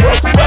Yeah.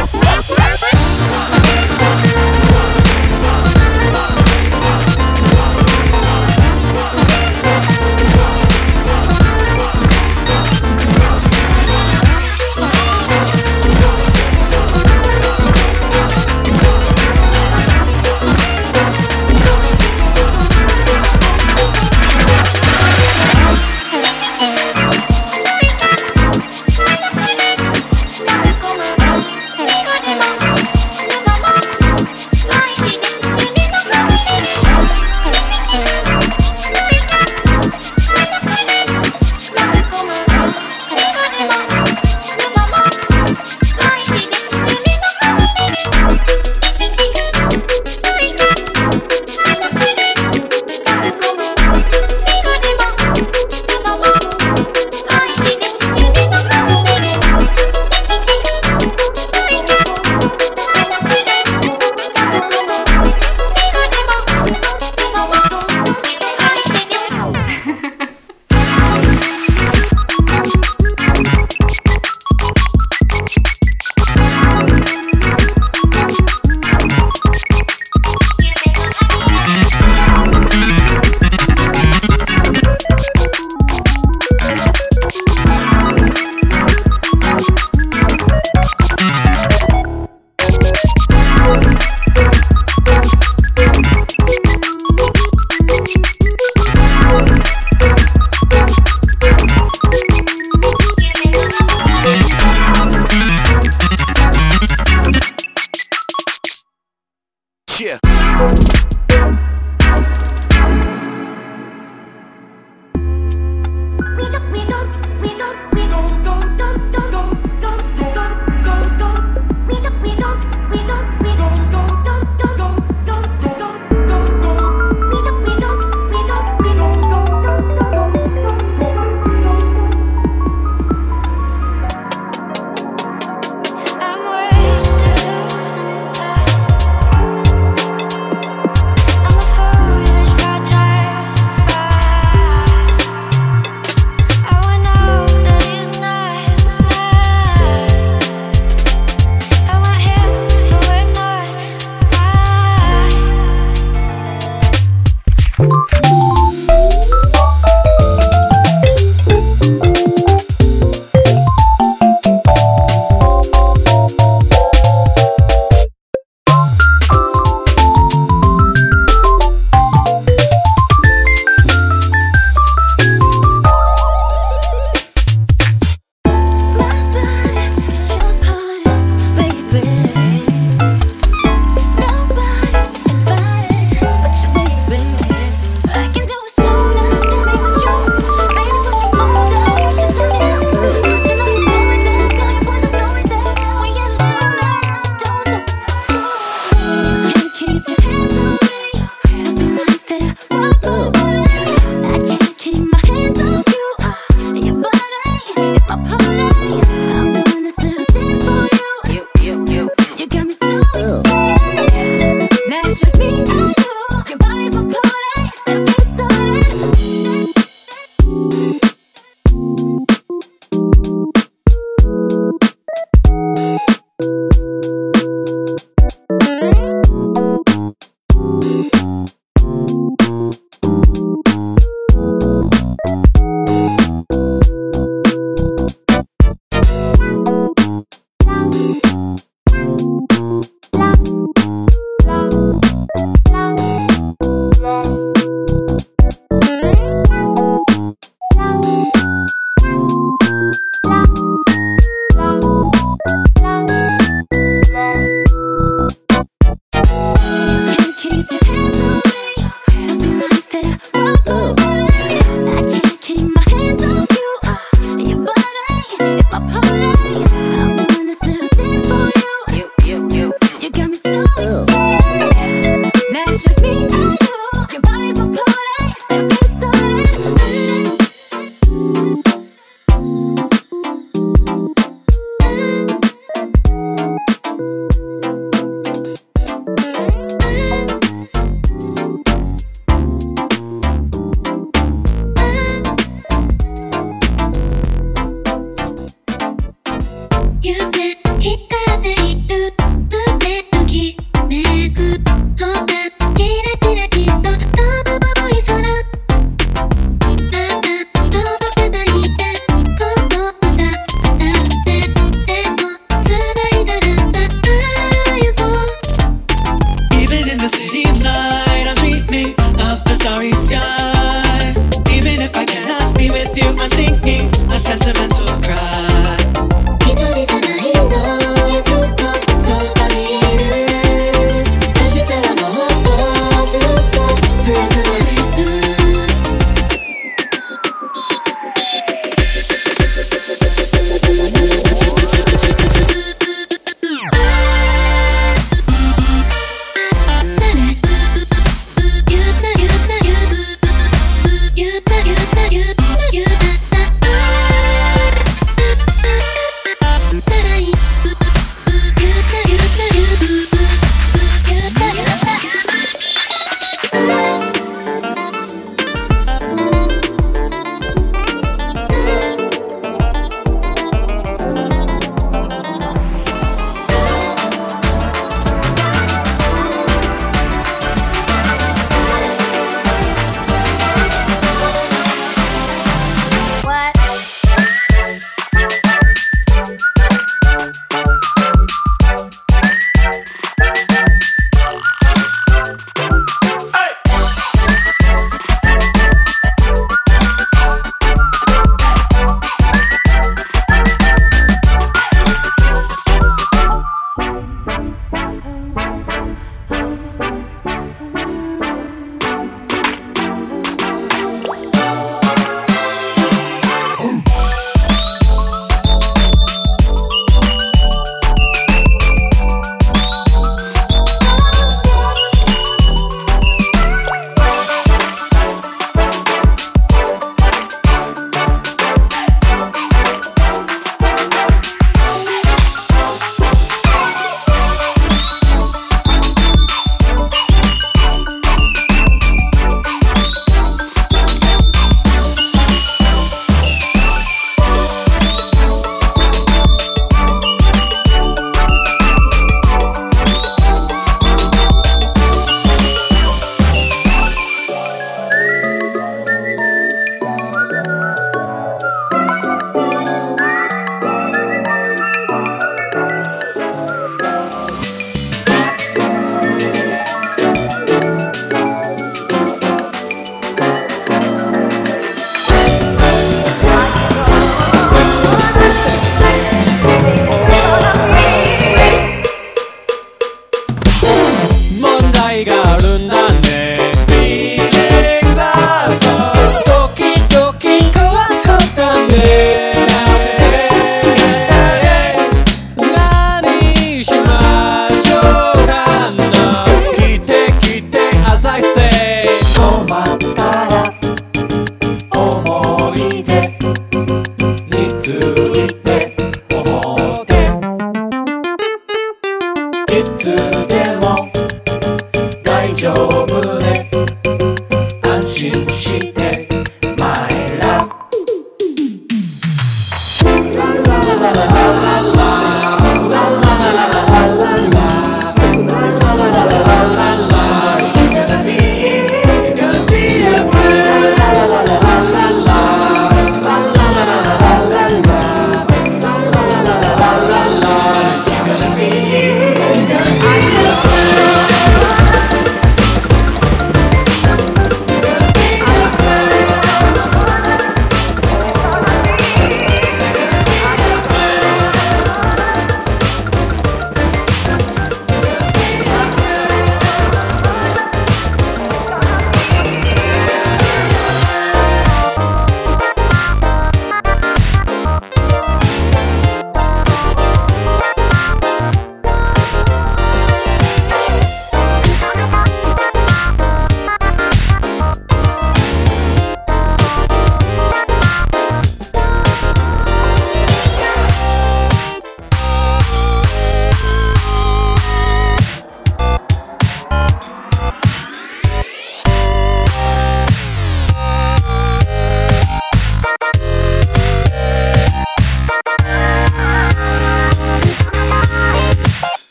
信して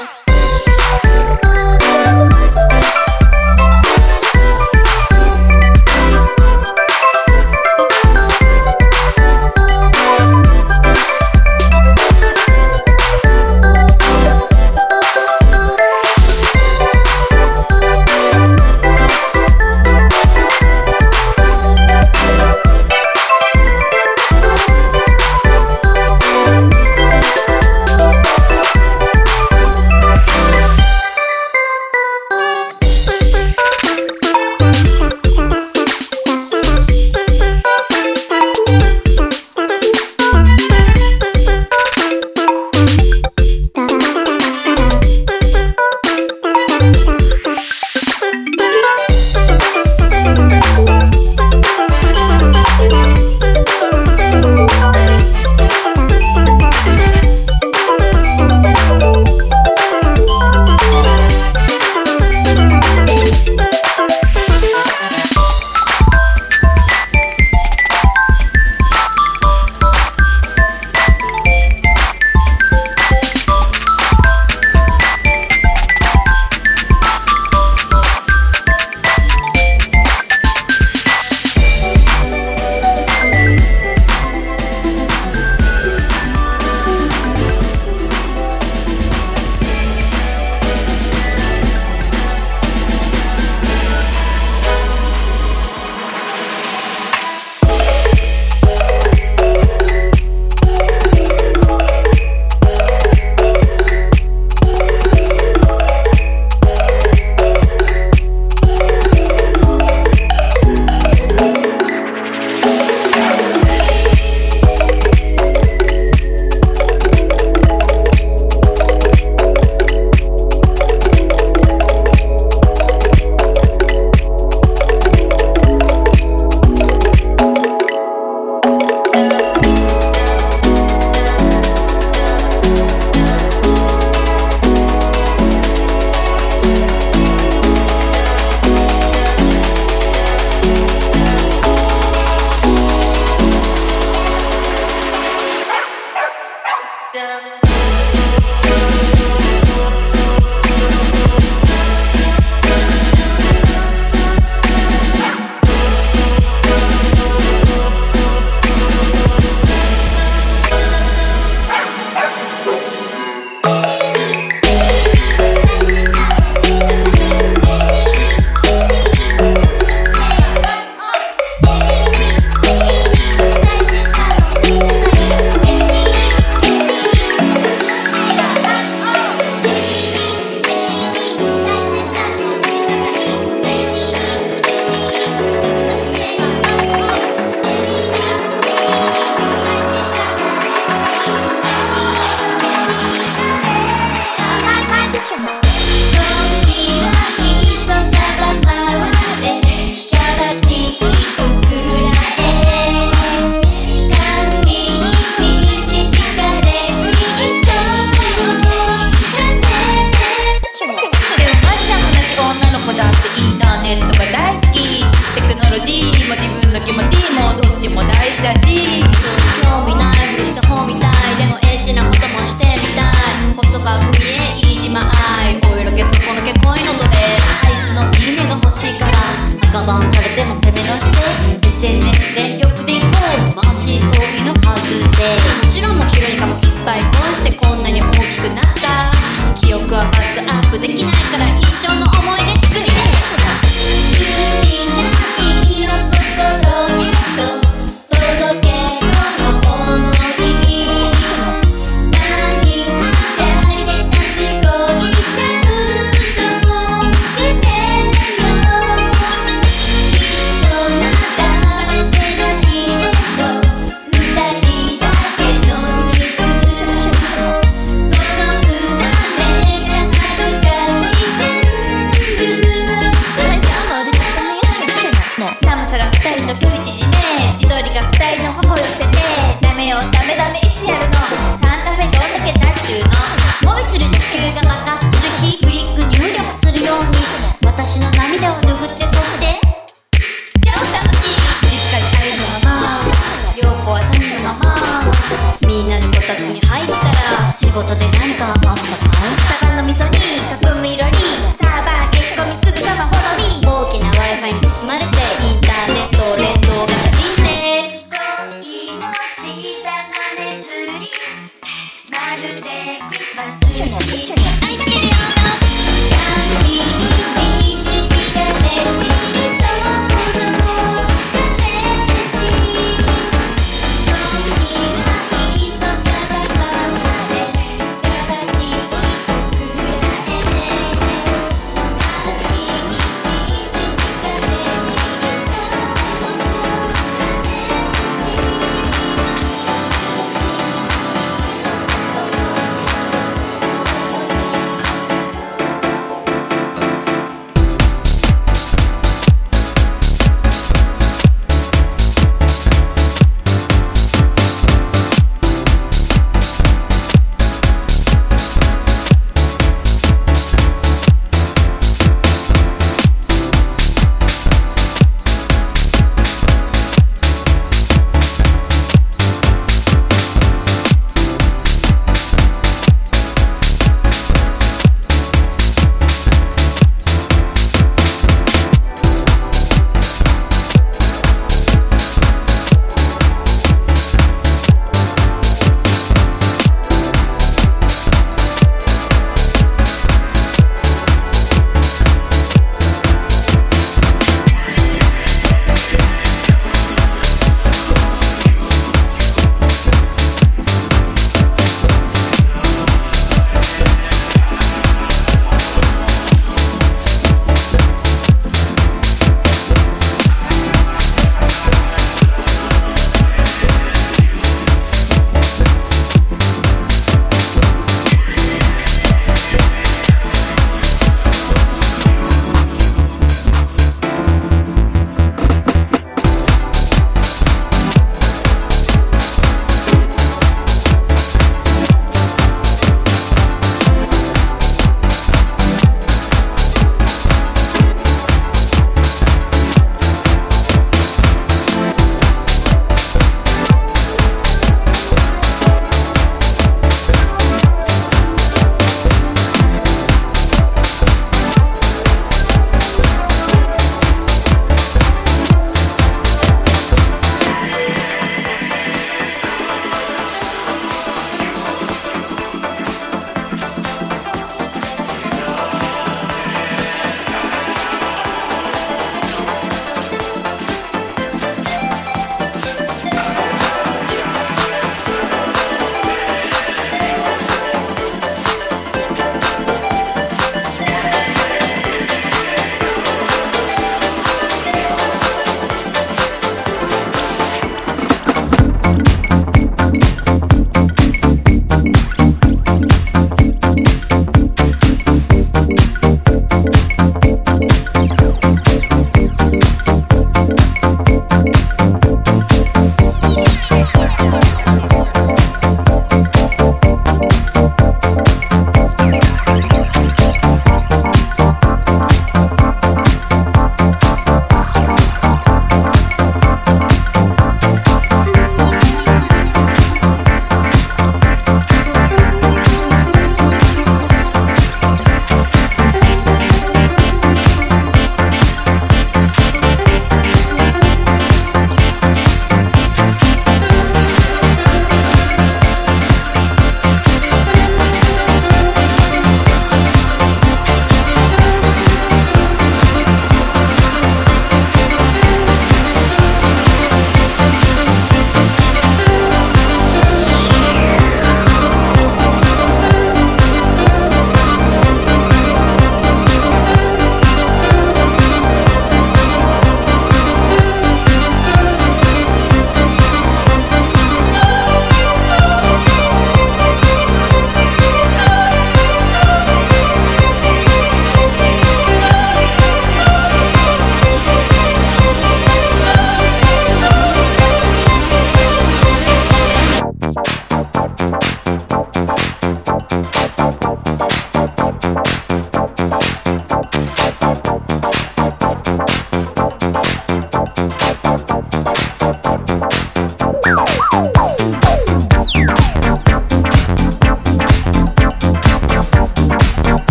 Bye.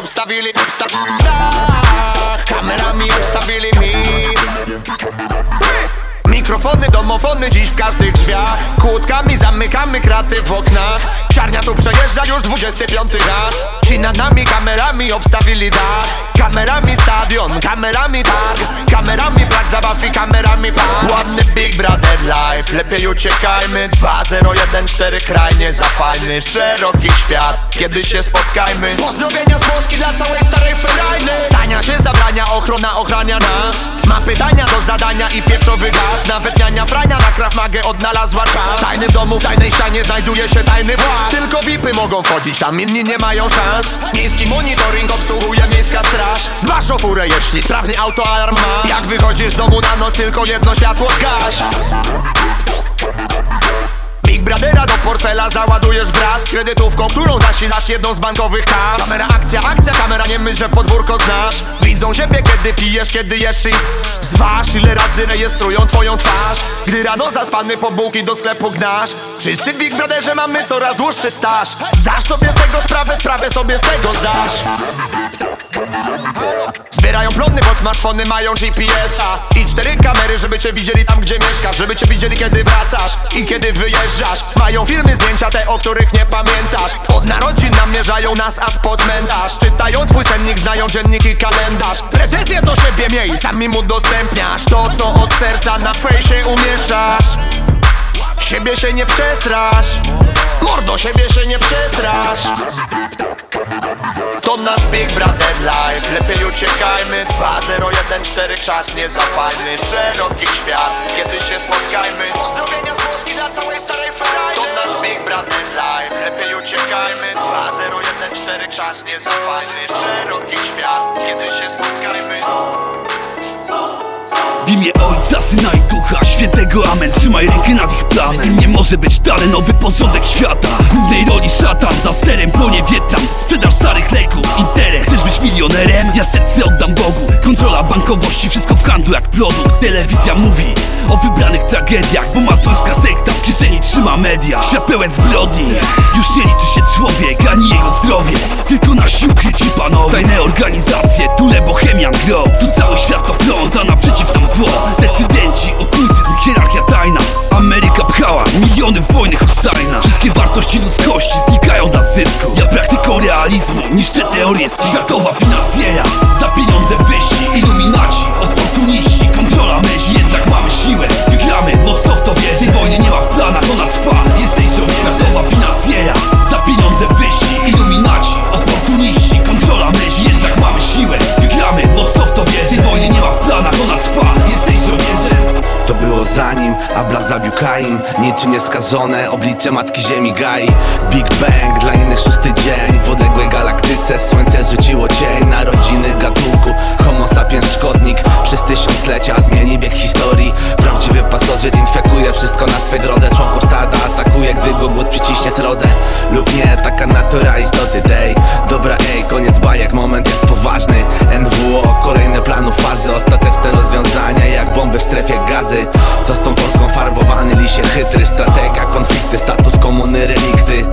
Obstawili, obstawili da Kamerami obstawili mi. Mikrofony, domofony dziś w każdych drzwiach. Kłódkami zamykamy kraty w oknach Psiarnia tu przejeżdża już 25 raz. Ci nad nami kamerami obstawili dach Kamerami stadion, kamerami targ Kamerami plac zabaw i kamerami pan. Ładny Big Brother life, lepiej uciekajmy. 2014 kraj nie za fajny. Szeroki świat, kiedy się spotkajmy. Pozdrowienia z Polski dla całej starej ferajny. Stania się zabrania, ochrona ochrania nas. Ma pytania do zadania i pieprzowy gaz. Nawet niania frania na Krav odnalazła czas. Tajny domu, w tajnej ścianie znajduje się tajny włas Tylko VIPy mogą wchodzić, tam inni nie mają szans. Miejski monitoring obsługuje miejska straż. Dbasz o furę, jeśli sprawny autoalarm masz. Jak wychodzisz z domu na noc, tylko jedno światło zgaś Big Brothera do portfela załadujesz wraz z kredytówką, którą zasilasz jedną z bankowych kas. Kamera akcja, akcja, kamera nie myśl, że podwórko znasz. Widzą siebie kiedy pijesz, kiedy jesz i zważ. Ile razy rejestrują twoją twarz? Gdy rano zaspany po bułki do sklepu gnasz. Wszyscy w Big Brotherze mamy coraz dłuższy staż. Zdasz sobie z tego sprawę, sprawę sobie z tego zdasz. Zbierają plony, bo smartfony mają GPS-a I cztery kamery, żeby cię widzieli tam, gdzie mieszkasz. Żeby cię widzieli, kiedy wracasz. I kiedy wyjeżdżasz Mają filmy, zdjęcia te, o których nie pamiętasz. Od narodzin namierzają nas aż pod cmentarz. Czytają twój sennik, znają dziennik i kalendarz. Pretensje do siebie miej, sam im udostępniasz. To, co od serca na fejsie umieszczasz. Siebie się nie przestrasz. Mordo, siebie się nie przestrasz to nasz Big Brother Life. Lepiej uciekajmy. 2014 czas nie za fajny. Szeroki świat, kiedy się spotkajmy. Pozdrowienia z Polski dla całej starej ferajny. To nasz Big Brother Life. Lepiej uciekajmy. 2014 czas nie za fajny. Szeroki świat, kiedy się spotkajmy W imię Ojca, Syna i Ducha. Świętego Amen Trzymaj rękę nad ich planem. Nie może być dalej nowy porządek świata. W głównej roli szatan Za sterem płonie Wietnam. Sprzedaż starych leków Interes Chcesz być milionerem? Ja serce oddam Bogu. Kontrola bankowości Wszystko w handlu jak produkt. Telewizja mówi o wybranych tragediach Bo masońska sekta w kieszeni trzyma media. Świat pełen zbrodni. Już nie liczy się człowiek Ani jego zdrowie. Tylko nasi ukryci panowie. Tajne organizacje Tule bohemian grow Tu cały świat to front A naprzeciw nam zło Decydenci, okultyzm, hierarchia tajna. Ameryka pchała miliony w wojny Husajna Wszystkie wartości ludzkości znikają dla zysku. Ja praktyką realizmu niszczę teorię Światowa finansjera Za pieniądze wyści Iluminaci, oportuniści Kontrola myśli, jednak mamy siłę Wygramy, mocno w to wierzę Tej wojny nie ma w planach, ona trwa. Jesteś światowa finansjera Abla zabił Kain Niczym nieskażone oblicze Matki Ziemi Gai. Big Bang dla innych szósty dzień W odległej galaktyce słońce rzuciło cień Narodziny gatunku. Homo sapiens szkodnik. Przez tysiąclecia zmieni bieg historii. Prawdziwy pasożyt infekuje wszystko na swej drodze. Członków stada atakuje, gdy go głód przyciśnie srodze. Lub nie, taka natura istoty tej. Dobra ej, koniec bajek, moment jest poważny. NWO, kolejne planu fazy. Ostateczne rozwiązania jak bomby w strefie gazy. Co z tą Polską? Farbowany lisie chytry Strategia, konflikty, status komuny, relikty.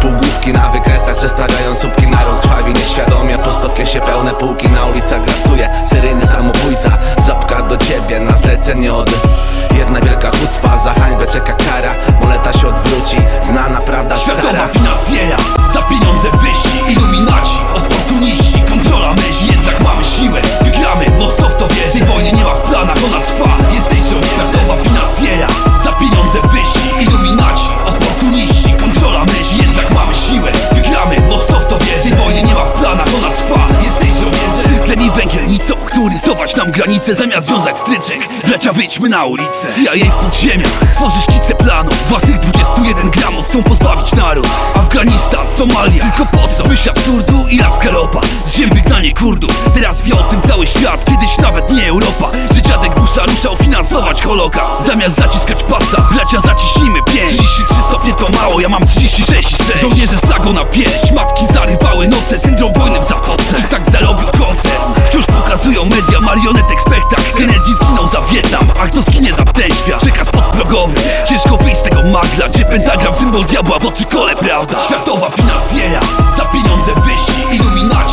Półgłówki na wykresach przestawiają słupki Naród krwawi nieświadomie, prosto w kiesie pełne półki Na ulicach grasuje seryjny samobójca Zapka do ciebie na zlecenie od Jedna wielka chucpa, za hańbę czeka kara Moneta się odwróci, znana prawda Światowa stara finansjera Za pieniądze wyści Iluminaci, oportuniści Kontrola myśli, jednak mamy siłę Wygramy, mocno w to wierzę Tej wojny nie ma w planach, ona trwa rysować nam granice Zamiast wiązać stryczek. Bracia wyjdźmy na ulicę. CIA w podziemiach. Tworzy szkice planów Własnych 21 gramów Chcą pozbawić naród. Afganistan, Somalia. Tylko po co? Myśl absurdu, iracka ropa Z ziem wygnanie Kurdów. Teraz wie o tym cały świat, kiedyś nawet nie Europa. Że dziadek Busza ruszał finansować holokaust Zamiast zaciskać pasa, bracia zaciśnijmy pięć. 33 stopnie to mało, ja mam 36 i 6 Żołnierze z flagą na pierś, matki zarywały noce. Syndrom wojny w zatoce, I tak zarobił koncert. Wciąż pokazują Komedia marionetek, spektakl Kennedy zginął za Wietnam A kto zginie za ptęświa? Przekaz podprogowy Ciężko wyjść z tego magla Gdzie pentagram, symbol diabła, w oczy kole, prawda? Światowa finansjera Za pieniądze wyścig Iluminaci